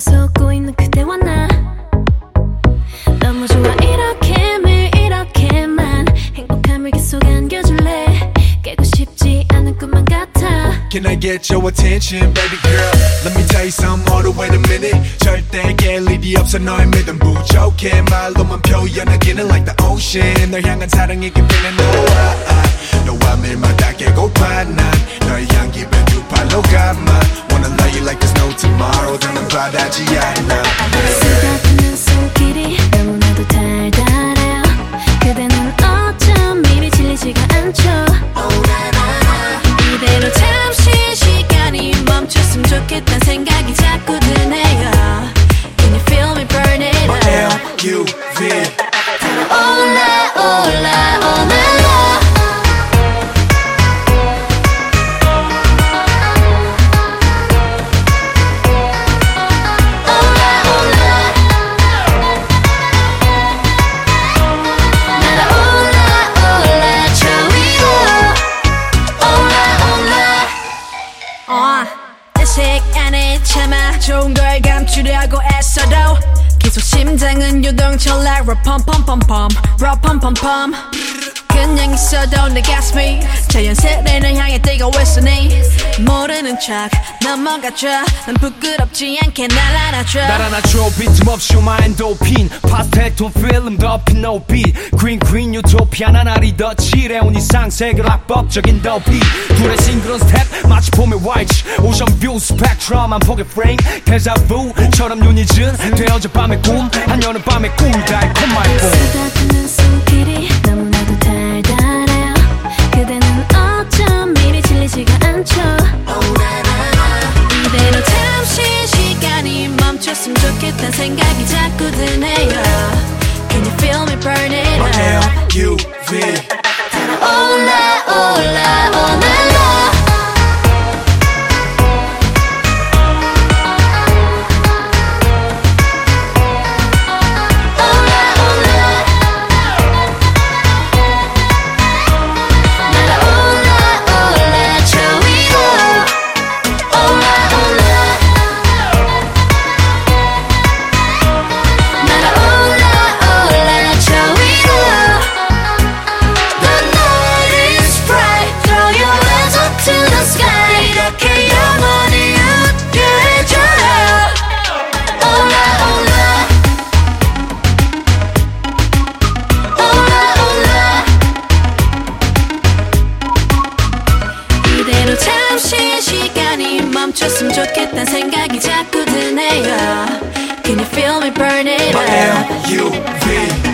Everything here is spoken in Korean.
쏟고 있는 그대와 나 너무 좋아 이렇게 매일 이렇게만 행복함을 계속 안겨줄래 깨고 싶지 않은 꿈만 같아 Can I get your attention, baby girl? Let me tell you something, hold on, wait a minute. 절대 깰 일이 없어, 너의 믿음 부족해. 말로만 표현하기는 like the ocean. 널 향한 사랑이 깊이는 너와 너 바라지 않아. 쓰다듬는 손길이 너무나도 달달해요. 그대는 어쩜 이리 질리지가 않죠. 이대로 잠시 시간이 멈췄으면 좋겠단 생각이 자꾸 드네요. Can you feel me burn it up? L-U-V 올라 올라 올라 좋은 걸 감추려고 애써도 계속 심장은 유동 철라 럼펌펌펌펌 럼펌펌펌 그냥 있어도 내 가슴이 자연스레를 향해 뛰고 있으니. 모르는 척 넘어가줘 난 부끄럽지 않게 날 안아줘. 날 안아줘. 빈틈없이 오마 엔도핀 파스텔 톤 필름 덮인 노빛 그린 그린 유토피아 난 알이 더 칠해온 이상 세계 악법적인 더비. 둘의 싱그런 스텝 마치 봄의 화이트 ocean view 스펙트럼 한 폭의 프레임 데자부처럼 눈이 진 되어져 밤의 꿈한 여름밤의 꿀 달콤한 봄 멈췄으면 좋겠단 생각이 자꾸 드네요 Can you feel me burn it up L-U-V L-U-V